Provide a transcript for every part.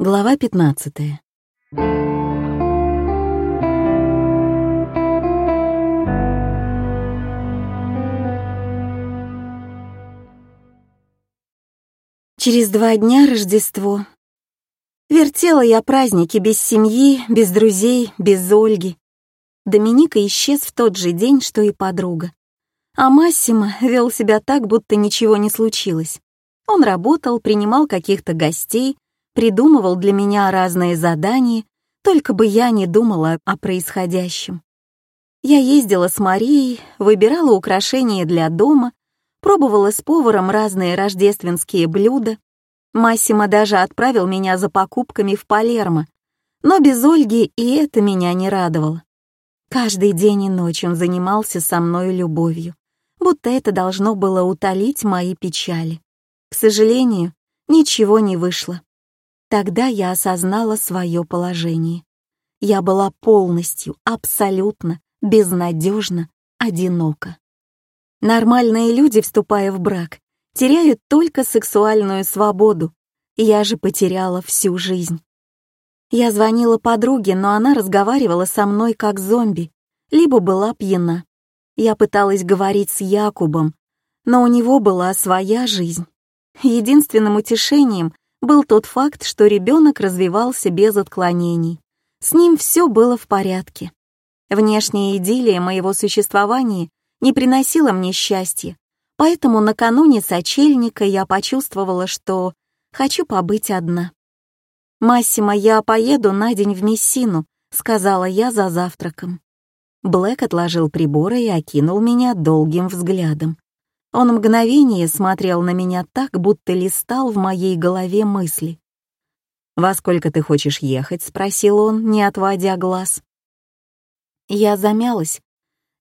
Глава 15. Через два дня Рождество. Вертела я праздники без семьи, без друзей, без Ольги. Доминика исчез в тот же день, что и подруга. А Массимо вел себя так, будто ничего не случилось. Он работал, принимал каких-то гостей, придумывал для меня разные задания, только бы я не думала о происходящем. Я ездила с Марией, выбирала украшения для дома, пробовала с поваром разные рождественские блюда. Массимо даже отправил меня за покупками в Палермо, но без Ольги и это меня не радовало. Каждый день и ночь он занимался со мной любовью, будто это должно было утолить мои печали. К сожалению, ничего не вышло. Тогда я осознала свое положение. Я была полностью, абсолютно, безнадежно одинока. Нормальные люди, вступая в брак, теряют только сексуальную свободу. Я же потеряла всю жизнь. Я звонила подруге, но она разговаривала со мной как зомби, либо была пьяна. Я пыталась говорить с Якубом, но у него была своя жизнь. Единственным утешением был тот факт, что ребенок развивался без отклонений. С ним все было в порядке. Внешняя идиллия моего существования не приносила мне счастья, поэтому накануне сочельника я почувствовала, что хочу побыть одна. «Массимо, я поеду на день в Мессину», — сказала я за завтраком. Блэк отложил приборы и окинул меня долгим взглядом. Он мгновение смотрел на меня так, будто листал в моей голове мысли. «Во сколько ты хочешь ехать?» — спросил он, не отводя глаз. Я замялась.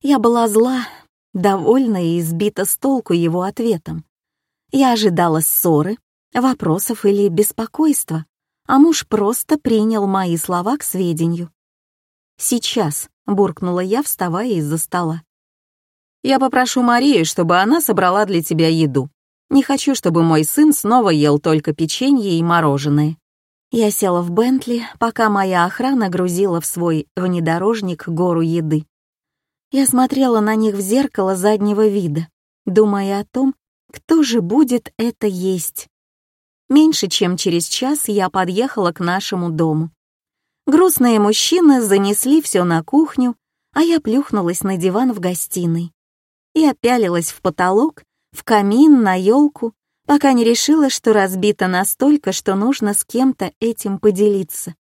Я была зла, довольна и избита с толку его ответом. Я ожидала ссоры, вопросов или беспокойства, а муж просто принял мои слова к сведению. «Сейчас», — буркнула я, вставая из-за стола. Я попрошу Марию, чтобы она собрала для тебя еду. Не хочу, чтобы мой сын снова ел только печенье и мороженое». Я села в Бентли, пока моя охрана грузила в свой внедорожник гору еды. Я смотрела на них в зеркало заднего вида, думая о том, кто же будет это есть. Меньше чем через час я подъехала к нашему дому. Грустные мужчины занесли все на кухню, а я плюхнулась на диван в гостиной и опялилась в потолок, в камин, на елку, пока не решила, что разбита настолько, что нужно с кем-то этим поделиться.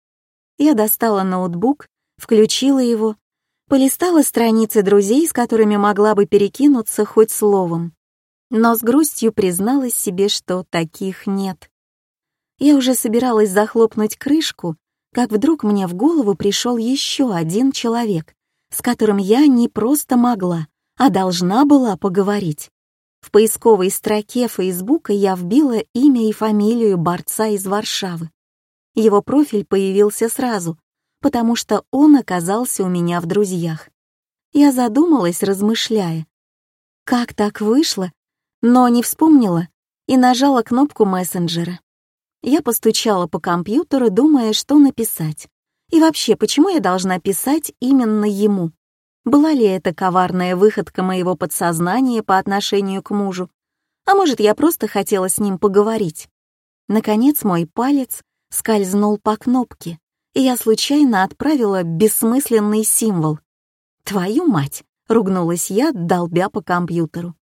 Я достала ноутбук, включила его, полистала страницы друзей, с которыми могла бы перекинуться хоть словом. Но с грустью призналась себе, что таких нет. Я уже собиралась захлопнуть крышку, как вдруг мне в голову пришел еще один человек, с которым я не просто могла, а должна была поговорить. В поисковой строке Фейсбука я вбила имя и фамилию борца из Варшавы. Его профиль появился сразу, потому что он оказался у меня в друзьях. Я задумалась, размышляя. Как так вышло? Но не вспомнила и нажала кнопку мессенджера. Я постучала по компьютеру, думая, что написать. И вообще, почему я должна писать именно ему? Была ли это коварная выходка моего подсознания по отношению к мужу? А может, я просто хотела с ним поговорить? Наконец мой палец скользнул по кнопке, и я случайно отправила бессмысленный символ. «Твою мать!» — ругнулась я, долбя по компьютеру.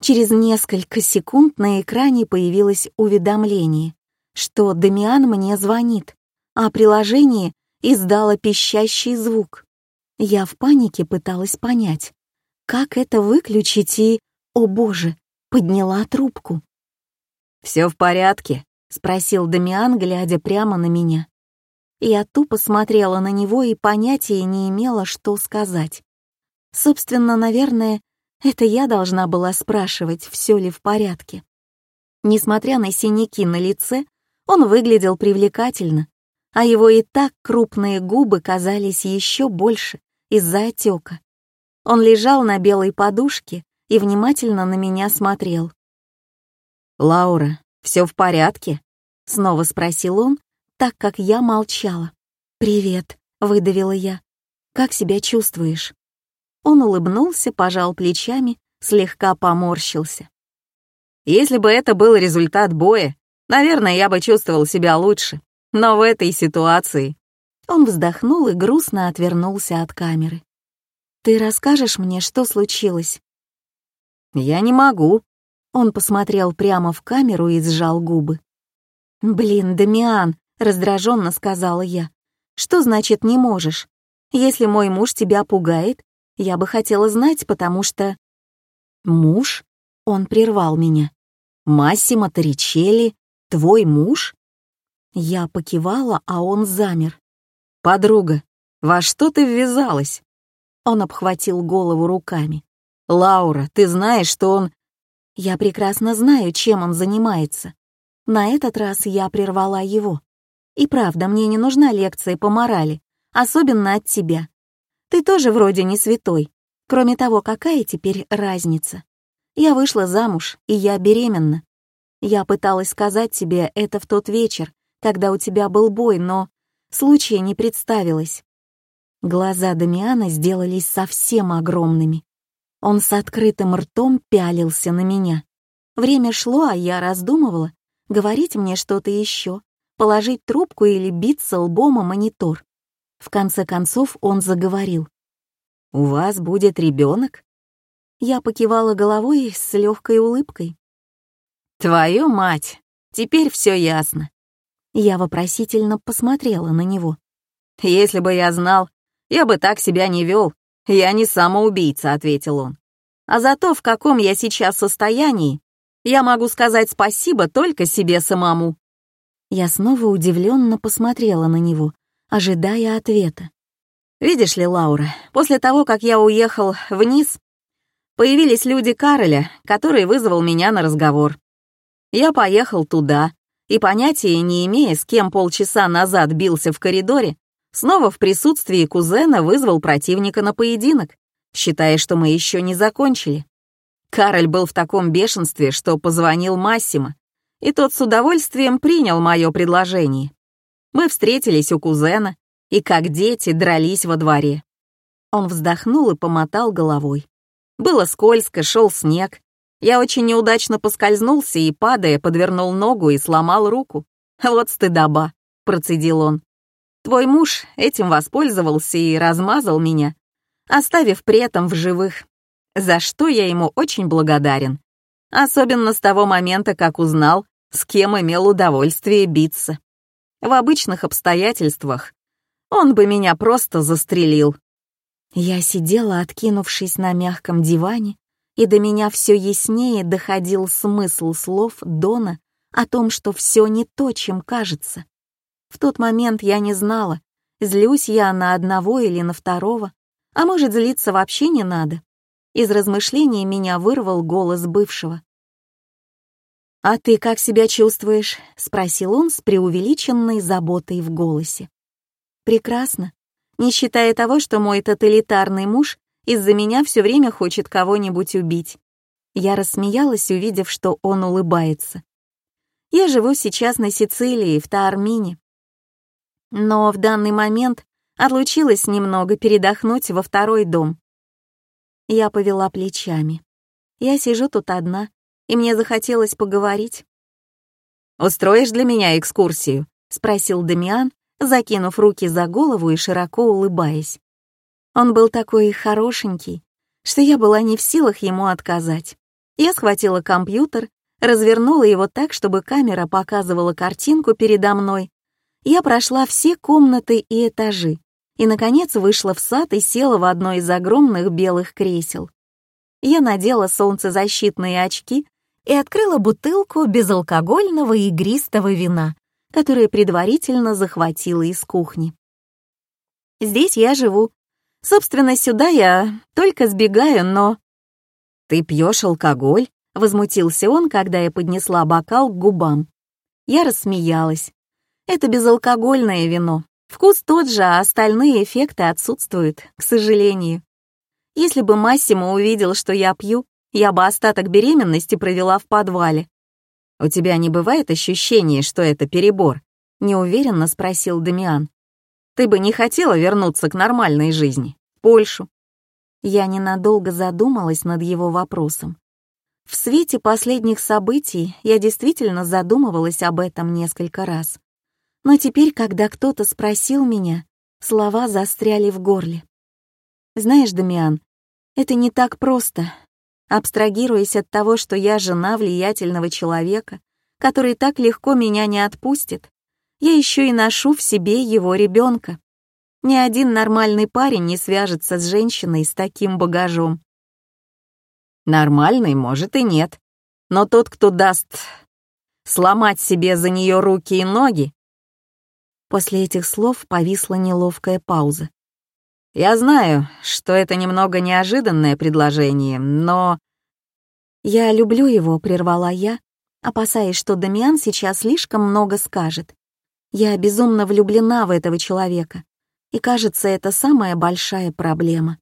Через несколько секунд на экране появилось уведомление, что Дамиан мне звонит, а приложение издало пищащий звук. Я в панике пыталась понять, как это выключить и, о боже, подняла трубку. «Все в порядке?» — спросил Дамиан, глядя прямо на меня. Я тупо смотрела на него и понятия не имела, что сказать. Собственно, наверное, это я должна была спрашивать, все ли в порядке. Несмотря на синяки на лице, он выглядел привлекательно, а его и так крупные губы казались еще больше, из-за отека. Он лежал на белой подушке и внимательно на меня смотрел. «Лаура, все в порядке?» — снова спросил он, так как я молчала. «Привет», — выдавила я. «Как себя чувствуешь?» Он улыбнулся, пожал плечами, слегка поморщился. «Если бы это был результат боя, наверное, я бы чувствовал себя лучше. Но в этой ситуации...» Он вздохнул и грустно отвернулся от камеры. «Ты расскажешь мне, что случилось?» «Я не могу». Он посмотрел прямо в камеру и сжал губы. «Блин, Дамиан», — раздраженно сказала я. «Что значит «не можешь»? Если мой муж тебя пугает, я бы хотела знать, потому что...» «Муж?» — он прервал меня. «Массимо Торричелли, твой муж?» Я покивала, а он замер. «Подруга, во что ты ввязалась?» Он обхватил голову руками. «Лаура, ты знаешь, что он...» «Я прекрасно знаю, чем он занимается. На этот раз я прервала его. И правда, мне не нужна лекция по морали, особенно от тебя. Ты тоже вроде не святой. Кроме того, какая теперь разница? Я вышла замуж, и я беременна. Я пыталась сказать тебе это в тот вечер, когда у тебя был бой, но случая не представилось. Глаза Дамиана сделались совсем огромными. Он с открытым ртом пялился на меня. Время шло, а я раздумывала, говорить мне что-то еще, положить трубку или биться лбом о монитор. В конце концов он заговорил. «У вас будет ребенок?» Я покивала головой с легкой улыбкой. «Твою мать! Теперь все ясно!» Я вопросительно посмотрела на него. «Если бы я знал, я бы так себя не вел. Я не самоубийца», — ответил он. «А за то, в каком я сейчас состоянии, я могу сказать спасибо только себе самому». Я снова удивленно посмотрела на него, ожидая ответа. «Видишь ли, Лаура, после того, как я уехал вниз, появились люди Кароля, который вызвал меня на разговор. Я поехал туда, и понятия не имея, с кем полчаса назад бился в коридоре, снова в присутствии кузена вызвал противника на поединок, считая, что мы еще не закончили. Кароль был в таком бешенстве, что позвонил Массимо, и тот с удовольствием принял мое предложение. Мы встретились у кузена и, как дети, дрались во дворе. Он вздохнул и помотал головой. Было скользко, шел снег. Я очень неудачно поскользнулся и, падая, подвернул ногу и сломал руку. «Вот стыдоба», — процедил он. «Твой муж этим воспользовался и размазал меня, оставив при этом в живых за что я ему очень благодарен. Особенно с того момента, как узнал, с кем имел удовольствие биться. В обычных обстоятельствах он бы меня просто застрелил. Я сидела, откинувшись на мягком диване, и до меня все яснее доходил смысл слов Дона о том, что все не то, чем кажется. В тот момент я не знала, злюсь я на одного или на второго, а может, злиться вообще не надо. Из размышлений меня вырвал голос бывшего. «А ты как себя чувствуешь?» — спросил он с преувеличенной заботой в голосе. «Прекрасно, не считая того, что мой тоталитарный муж из-за меня все время хочет кого-нибудь убить». Я рассмеялась, увидев, что он улыбается. «Я живу сейчас на Сицилии, в Таармине. Но в данный момент отлучилась немного передохнуть во второй дом. Я повела плечами. Я сижу тут одна, и мне захотелось поговорить. «Устроишь для меня экскурсию?» — спросил Дамиан, закинув руки за голову и широко улыбаясь. Он был такой хорошенький, что я была не в силах ему отказать. Я схватила компьютер, развернула его так, чтобы камера показывала картинку передо мной. Я прошла все комнаты и этажи, и, наконец, вышла в сад и села в одно из огромных белых кресел. Я надела солнцезащитные очки и открыла бутылку безалкогольного игристого вина, которое предварительно захватила из кухни. Здесь я живу. Собственно, сюда я только сбегаю, но... «Ты пьешь алкоголь?» — возмутился он, когда я поднесла бокал к губам. Я рассмеялась. Это безалкогольное вино, Вкус тот же, а остальные эффекты отсутствуют, к сожалению. Если бы Массимо увидел, что я пью, я бы остаток беременности провела в подвале. У тебя не бывает ощущения, что это перебор? неуверенно спросил Дамиан. «Ты бы не хотела вернуться к нормальной жизни, Польшу?» Я ненадолго задумалась над его вопросом. В свете последних событий я действительно задумывалась об этом несколько раз. Но теперь, когда кто-то спросил меня, слова застряли в горле. Знаешь, Дамиан, это не так просто. Абстрагируясь от того, что я жена влиятельного человека, который так легко меня не отпустит, я еще и ношу в себе его ребенка. Ни один нормальный парень не свяжется с женщиной с таким багажом. Нормальный, может, и нет. Но тот, кто даст сломать себе за нее руки и ноги... После этих слов повисла неловкая пауза. Я знаю, что это немного неожиданное предложение, но... Я люблю его, прервала я, опасаясь, что Дамиан сейчас слишком много скажет. Я безумно влюблена в этого человека, и кажется, это самая большая проблема.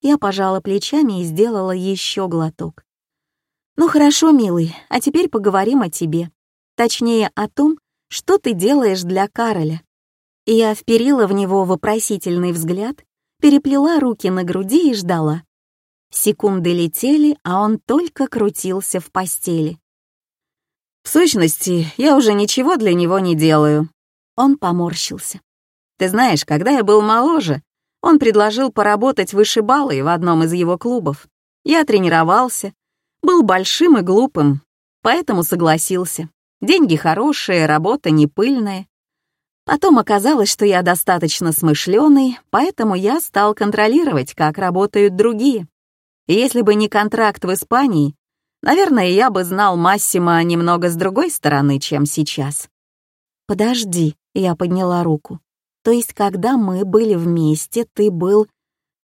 Я пожала плечами и сделала еще глоток. «Ну хорошо, милый, а теперь поговорим о тебе. Точнее, о том, что ты делаешь для Кароля». Я вперила в него вопросительный взгляд переплела руки на груди и ждала. Секунды летели, а он только крутился в постели. «В сущности, я уже ничего для него не делаю». Он поморщился. «Ты знаешь, когда я был моложе, он предложил поработать вышибалой в одном из его клубов. Я тренировался, был большим и глупым, поэтому согласился. Деньги хорошие, работа не пыльная. Потом оказалось, что я достаточно смышленый, поэтому я стал контролировать, как работают другие. И если бы не контракт в Испании, наверное, я бы знал Массима немного с другой стороны, чем сейчас. «Подожди», — я подняла руку. «То есть, когда мы были вместе, ты был...»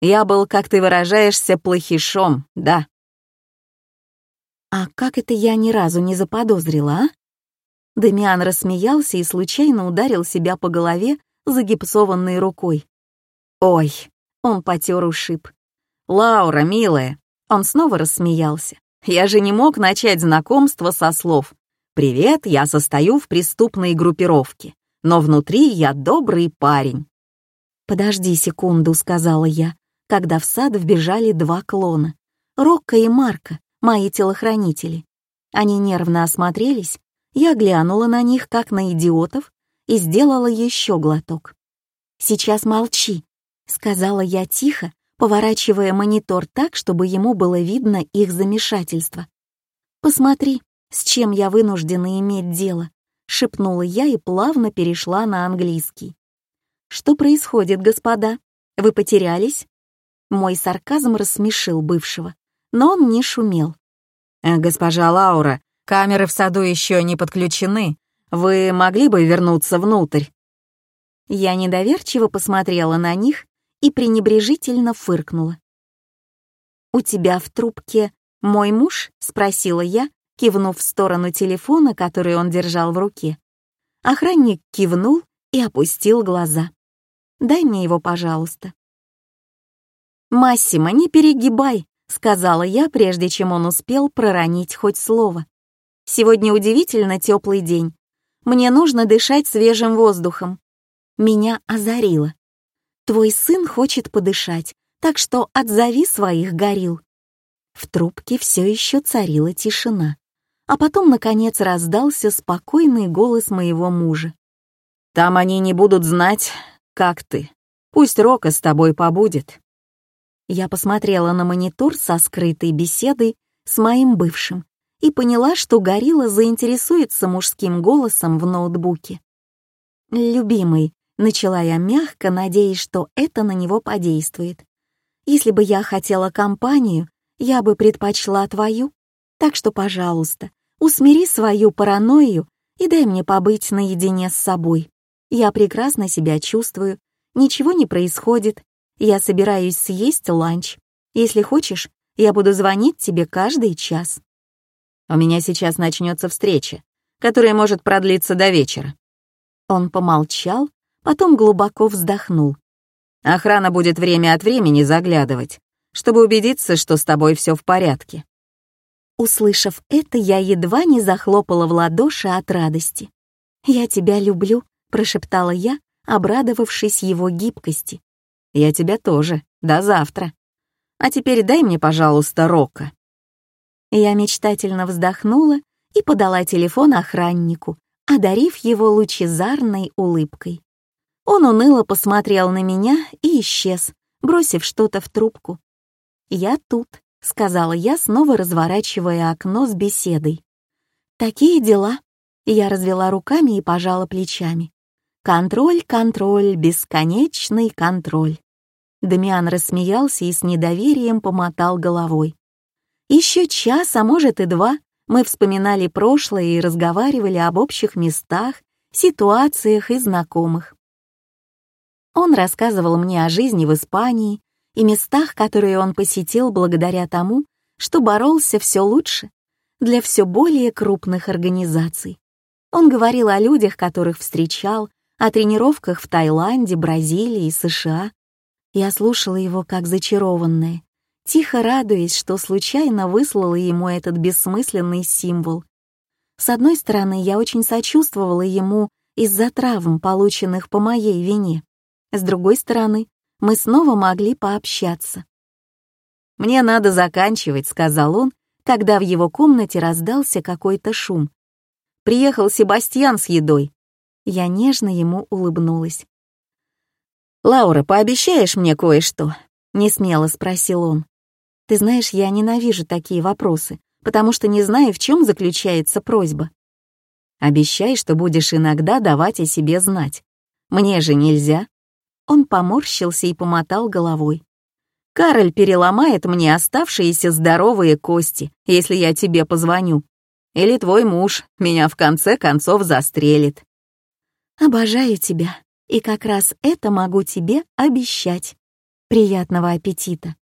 «Я был, как ты выражаешься, плохишом, да». «А как это я ни разу не заподозрила, а?» Демиан рассмеялся и случайно ударил себя по голове загипсованной рукой. «Ой!» — он потер ушиб. «Лаура, милая!» Он снова рассмеялся. «Я же не мог начать знакомство со слов. «Привет, я состою в преступной группировке, но внутри я добрый парень». «Подожди секунду», — сказала я, когда в сад вбежали два клона. Рокко и Марка, мои телохранители. Они нервно осмотрелись, я глянула на них, как на идиотов, и сделала еще глоток. «Сейчас молчи», — сказала я тихо, поворачивая монитор так, чтобы ему было видно их замешательство. «Посмотри, с чем я вынуждена иметь дело», — шепнула я и плавно перешла на английский. «Что происходит, господа? Вы потерялись?» Мой сарказм рассмешил бывшего, но он не шумел. «Э, «Госпожа Лаура, Камеры в саду еще не подключены. Вы могли бы вернуться внутрь?» Я недоверчиво посмотрела на них и пренебрежительно фыркнула. «У тебя в трубке мой муж?» — спросила я, кивнув в сторону телефона, который он держал в руке. Охранник кивнул и опустил глаза. «Дай мне его, пожалуйста». «Массимо, не перегибай», — сказала я, прежде чем он успел проронить хоть слово. Сегодня удивительно теплый день. Мне нужно дышать свежим воздухом. Меня озарило. Твой сын хочет подышать, так что отзови своих горил. В трубке все еще царила тишина. А потом, наконец, раздался спокойный голос моего мужа. «Там они не будут знать, как ты. Пусть Рока с тобой побудет». Я посмотрела на монитор со скрытой беседой с моим бывшим и поняла, что горилла заинтересуется мужским голосом в ноутбуке. «Любимый», — начала я мягко, надеясь, что это на него подействует. «Если бы я хотела компанию, я бы предпочла твою. Так что, пожалуйста, усмири свою паранойю и дай мне побыть наедине с собой. Я прекрасно себя чувствую, ничего не происходит, я собираюсь съесть ланч. Если хочешь, я буду звонить тебе каждый час». У меня сейчас начнется встреча, которая может продлиться до вечера». Он помолчал, потом глубоко вздохнул. «Охрана будет время от времени заглядывать, чтобы убедиться, что с тобой все в порядке». Услышав это, я едва не захлопала в ладоши от радости. «Я тебя люблю», — прошептала я, обрадовавшись его гибкости. «Я тебя тоже. До завтра. А теперь дай мне, пожалуйста, Рока». Я мечтательно вздохнула и подала телефон охраннику, одарив его лучезарной улыбкой. Он уныло посмотрел на меня и исчез, бросив что-то в трубку. «Я тут», — сказала я, снова разворачивая окно с беседой. «Такие дела». Я развела руками и пожала плечами. «Контроль, контроль, бесконечный контроль». Дамиан рассмеялся и с недоверием помотал головой. Еще час, а может и два, мы вспоминали прошлое и разговаривали об общих местах, ситуациях и знакомых. Он рассказывал мне о жизни в Испании и местах, которые он посетил благодаря тому, что боролся все лучше для все более крупных организаций. Он говорил о людях, которых встречал, о тренировках в Таиланде, Бразилии и США. Я слушала его как зачарованная, тихо радуясь, что случайно выслала ему этот бессмысленный символ. С одной стороны, я очень сочувствовала ему из-за травм, полученных по моей вине. С другой стороны, мы снова могли пообщаться. «Мне надо заканчивать», — сказал он, когда в его комнате раздался какой-то шум. «Приехал Себастьян с едой». Я нежно ему улыбнулась. «Лаура, пообещаешь мне кое-что?» — несмело спросил он. «Ты знаешь, я ненавижу такие вопросы, потому что не знаю, в чем заключается просьба». «Обещай, что будешь иногда давать о себе знать. Мне же нельзя». Он поморщился и помотал головой. «Кароль переломает мне оставшиеся здоровые кости, если я тебе позвоню. Или твой муж меня в конце концов застрелит». «Обожаю тебя, и как раз это могу тебе обещать. Приятного аппетита!»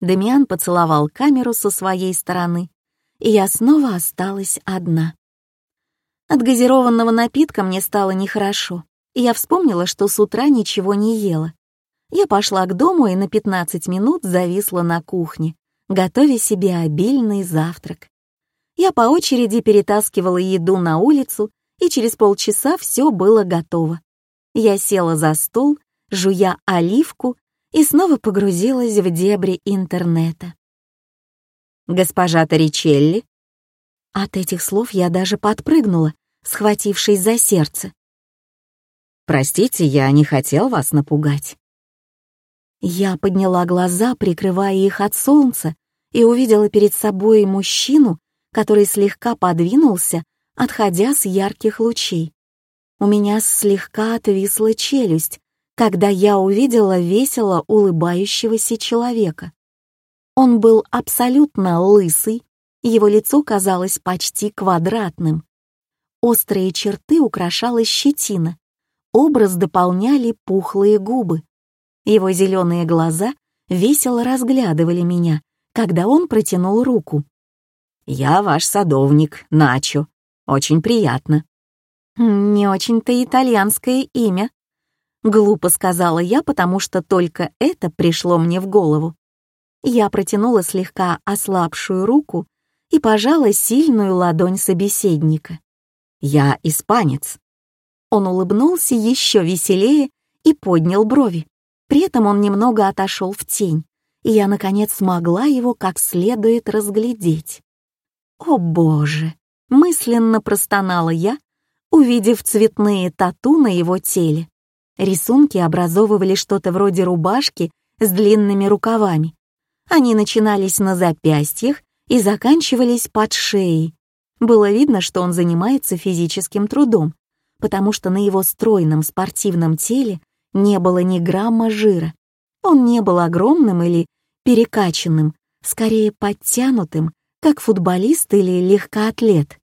Демиан поцеловал камеру со своей стороны, и я снова осталась одна. От газированного напитка мне стало нехорошо я вспомнила, что с утра ничего не ела. Я пошла к дому и на 15 минут зависла на кухне, готовя себе обильный завтрак. Я по очереди перетаскивала еду на улицу, и через полчаса все было готово. Я села за стол, жуя оливку, и снова погрузилась в дебри интернета. «Госпожа Торричелли?» От этих слов я даже подпрыгнула, схватившись за сердце. Простите, я не хотел вас напугать». Я подняла глаза, прикрывая их от солнца, и увидела перед собой мужчину, который слегка подвинулся, отходя с ярких лучей. У меня слегка отвисла челюсть, когда я увидела весело улыбающегося человека. Он был абсолютно лысый, его лицо казалось почти квадратным. Острые черты украшала щетина, Образ дополняли пухлые губы. Его зеленые глаза весело разглядывали меня, когда он протянул руку. «Я ваш садовник, Начо. Очень приятно». «Не очень-то итальянское имя», — глупо сказала я, потому что только это пришло мне в голову. Я протянула слегка ослабшую руку и пожала сильную ладонь собеседника. «Я испанец», он улыбнулся еще веселее и поднял брови. При этом он немного отошел в тень, и я, наконец, смогла его как следует разглядеть. «О, Боже!» — мысленно простонала я, увидев цветные тату на его теле. Рисунки образовывали что-то вроде рубашки с длинными рукавами. Они начинались на запястьях и заканчивались под шеей. Было видно, что он занимается физическим трудом, потому что на его стройном спортивном теле не было ни грамма жира. Он не был огромным или перекачанным, скорее подтянутым, как футболист или легкоатлет.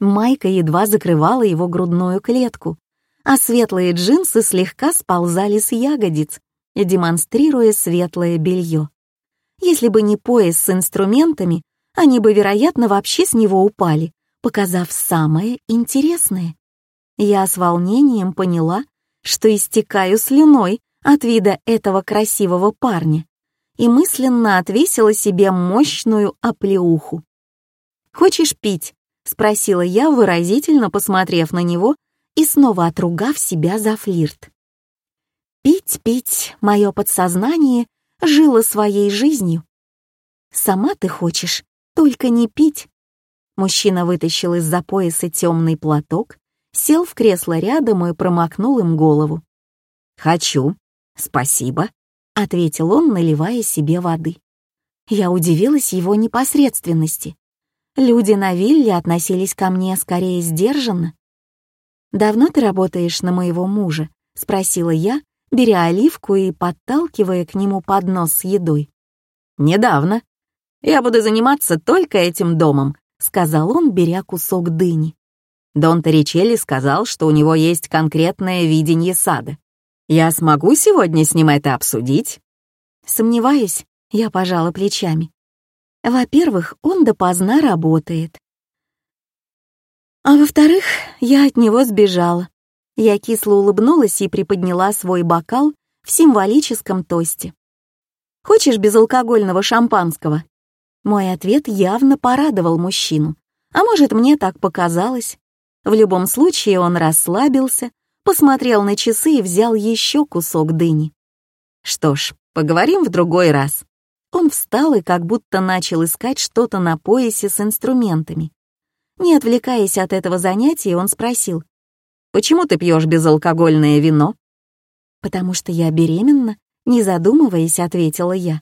Майка едва закрывала его грудную клетку, а светлые джинсы слегка сползали с ягодиц, демонстрируя светлое белье. Если бы не пояс с инструментами, они бы, вероятно, вообще с него упали, показав самое интересное. Я с волнением поняла, что истекаю слюной от вида этого красивого парня и мысленно отвесила себе мощную оплеуху. «Хочешь пить?» — спросила я, выразительно посмотрев на него и снова отругав себя за флирт. Пить, пить, мое подсознание жило своей жизнью. Сама ты хочешь, только не пить. Мужчина вытащил из-за пояса темный платок, сел в кресло рядом и промокнул им голову. «Хочу, спасибо», — ответил он, наливая себе воды. Я удивилась его непосредственности. Люди на вилле относились ко мне скорее сдержанно. «Давно ты работаешь на моего мужа?» — спросила я, беря оливку и подталкивая к нему поднос с едой. «Недавно. Я буду заниматься только этим домом», — сказал он, беря кусок дыни. Дон Торричелли сказал, что у него есть конкретное видение сада. Я смогу сегодня с ним это обсудить? Сомневаюсь, я пожала плечами. Во-первых, он допоздна работает. А во-вторых, я от него сбежала. Я кисло улыбнулась и приподняла свой бокал в символическом тосте. «Хочешь безалкогольного шампанского?» Мой ответ явно порадовал мужчину. А может, мне так показалось. В любом случае он расслабился, посмотрел на часы и взял еще кусок дыни. Что ж, поговорим в другой раз. Он встал и как будто начал искать что-то на поясе с инструментами. Не отвлекаясь от этого занятия, он спросил, «Почему ты пьешь безалкогольное вино?» «Потому что я беременна», — не задумываясь, ответила я.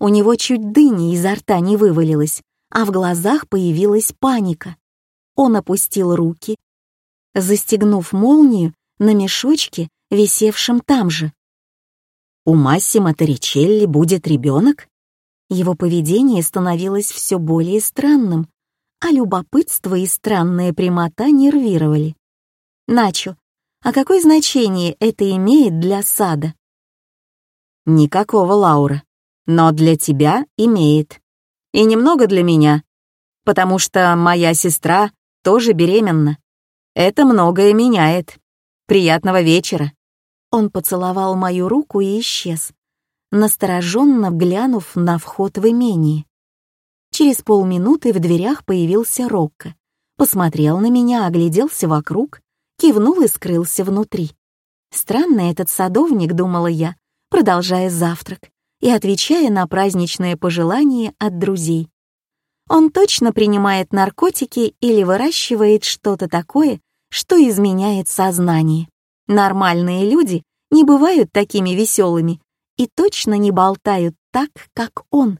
У него чуть дыни изо рта не вывалилось, а в глазах появилась паника. Он опустил руки, застегнув молнию на мешочке, висевшем там же. У Массимо Торричелли будет ребенок? Его поведение становилось все более странным, а любопытство и странная прямота нервировали. Начо, а какое значение это имеет для сада? Никакого, Лаура. Но для тебя имеет. И немного для меня, потому что моя сестра тоже беременна. Это многое меняет. Приятного вечера. Он поцеловал мою руку и исчез, настороженно глянув на вход в имение. Через полминуты в дверях появился Рокко. Посмотрел на меня, огляделся вокруг, кивнул и скрылся внутри. Странный этот садовник, думала я, продолжая завтрак и отвечая на праздничные пожелания от друзей. Он точно принимает наркотики или выращивает что-то такое, что изменяет сознание. Нормальные люди не бывают такими веселыми и точно не болтают так, как он.